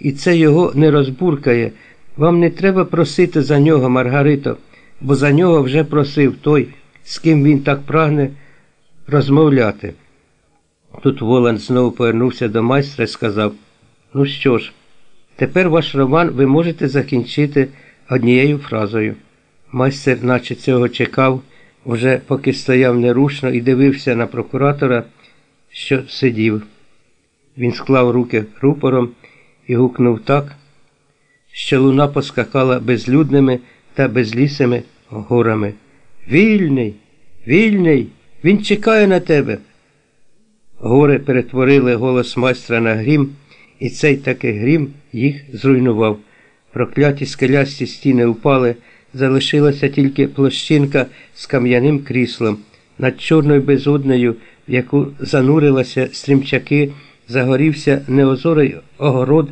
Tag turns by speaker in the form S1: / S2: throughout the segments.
S1: і це його не розбуркає. Вам не треба просити за нього, Маргарито, бо за нього вже просив той, з ким він так прагне розмовляти. Тут Воланд знову повернувся до майстра і сказав: Ну що ж, тепер ваш роман ви можете закінчити однією фразою. Майстер, наче цього чекав, уже поки стояв нерушно і дивився на прокуратора, що сидів. Він склав руки рупором і гукнув так, що луна поскакала безлюдними та безлісими горами. Вільний, вільний, він чекає на тебе. Гори перетворили голос майстра на грім, і цей такий грім їх зруйнував. Прокляті скелясті стіни упали, залишилася тільки площинка з кам'яним кріслом. Над чорною безоднею, в яку занурилися стрімчаки, загорівся неозорий огород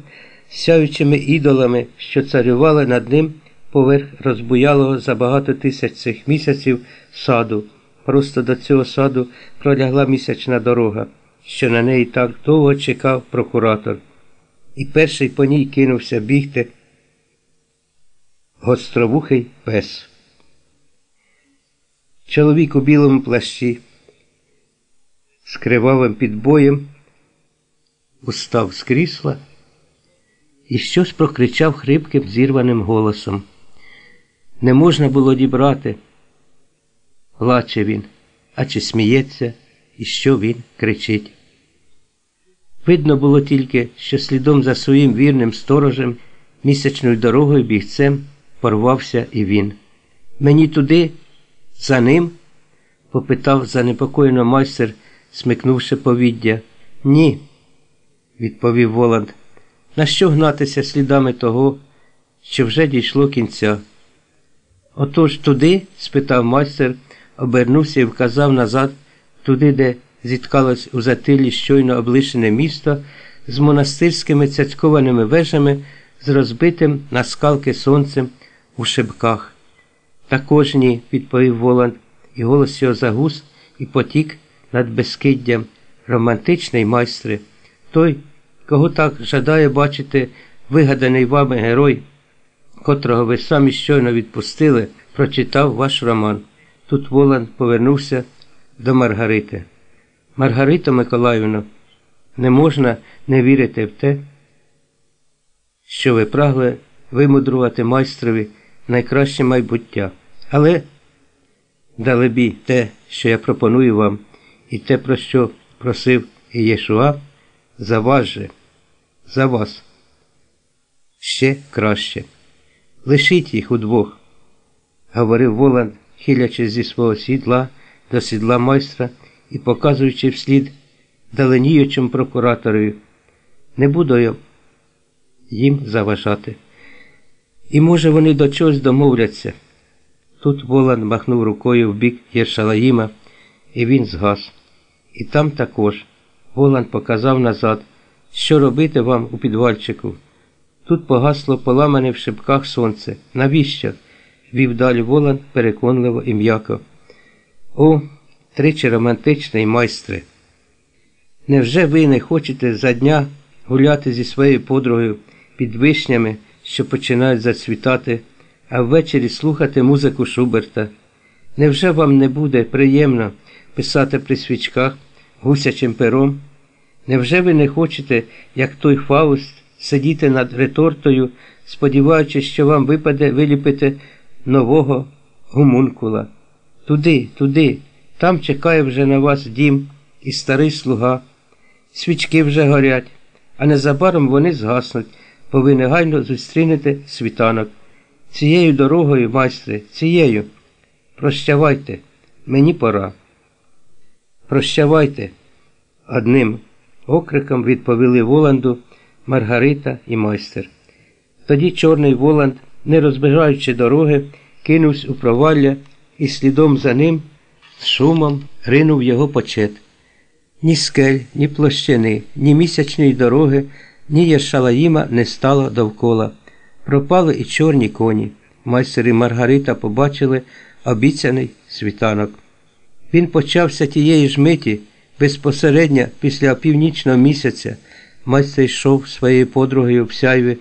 S1: сяючими ідолами, що царювали над ним поверх розбуялого за багато тисяч цих місяців саду. Просто до цього саду пролягла місячна дорога, що на неї так довго чекав прокуратор. І перший по ній кинувся бігти гостровухий пес. Чоловік у білому плащі з кривавим підбоєм устав з крісла і щось прокричав хрипким зірваним голосом. Не можна було дібрати. Плаче він, а чи сміється, і що він кричить. Видно було тільки, що слідом за своїм вірним сторожем місячною дорогою бігцем порвався і він. Мені туди, за ним? попитав занепокоєно майстер, смикнувши повіддя. Ні, відповів Воланд. На що гнатися слідами того, що вже дійшло кінця? Отож туди? спитав майстер, обернувся і вказав назад, туди, де зіткалось у затилі щойно облишене місто з монастирськими цяцькованими вежами, з розбитим на скалки сонцем у шибках. Також ні, відповів Воланд, і голос його загус і потік над безкиддям. Романтичний майстре, той, кого так жадає бачити вигаданий вами герой, котрого ви самі щойно відпустили, прочитав ваш роман. Тут Воланд повернувся до Маргарити. Маргарита Миколаївна, не можна не вірити в те, що ви прагли вимудрувати майстрові найкраще майбуття. Але, далебі, те, що я пропоную вам, і те, про що просив і Єшуа, за вас же, за вас. Ще краще. Лишіть їх удвох, говорив Воланд, хилячись зі свого сідла до сідла майстра і показуючи вслід даленіючим прокураторою. Не буду я їм заважати. І, може, вони до чогось домовляться. Тут Волан махнув рукою в бік Єршалаїма, і він згас. І там також Волан показав назад, що робити вам у підвальчику. Тут погасло поламане в шибках сонце. Навіщо? вів далі Волан переконливо і м'яко. О, тричі романтичний майстре. Невже ви не хочете за дня гуляти зі своєю подругою під вишнями? що починають зацвітати, а ввечері слухати музику Шуберта. Невже вам не буде приємно писати при свічках гусячим пером? Невже ви не хочете, як той Фауст, сидіти над ретортою, сподіваючись, що вам випаде виліпити нового гумункула? Туди, туди, там чекає вже на вас дім і старий слуга. Свічки вже горять, а незабаром вони згаснуть бо ви негайно зустрінете світанок. Цією дорогою, майстре, цією. Прощавайте, мені пора. Прощавайте. Одним окриком відповіли Воланду Маргарита і майстер. Тоді чорний Воланд, не розбираючи дороги, кинувся у провалля і слідом за ним з шумом ринув його почет. Ні скель, ні площини, ні місячної дороги ні Єршалаїма не стало довкола. Пропали і чорні коні. Майстер і Маргарита побачили обіцяний світанок. Він почався тієї ж миті, безпосередньо після північного місяця. майстер йшов своєю подругою в сяйві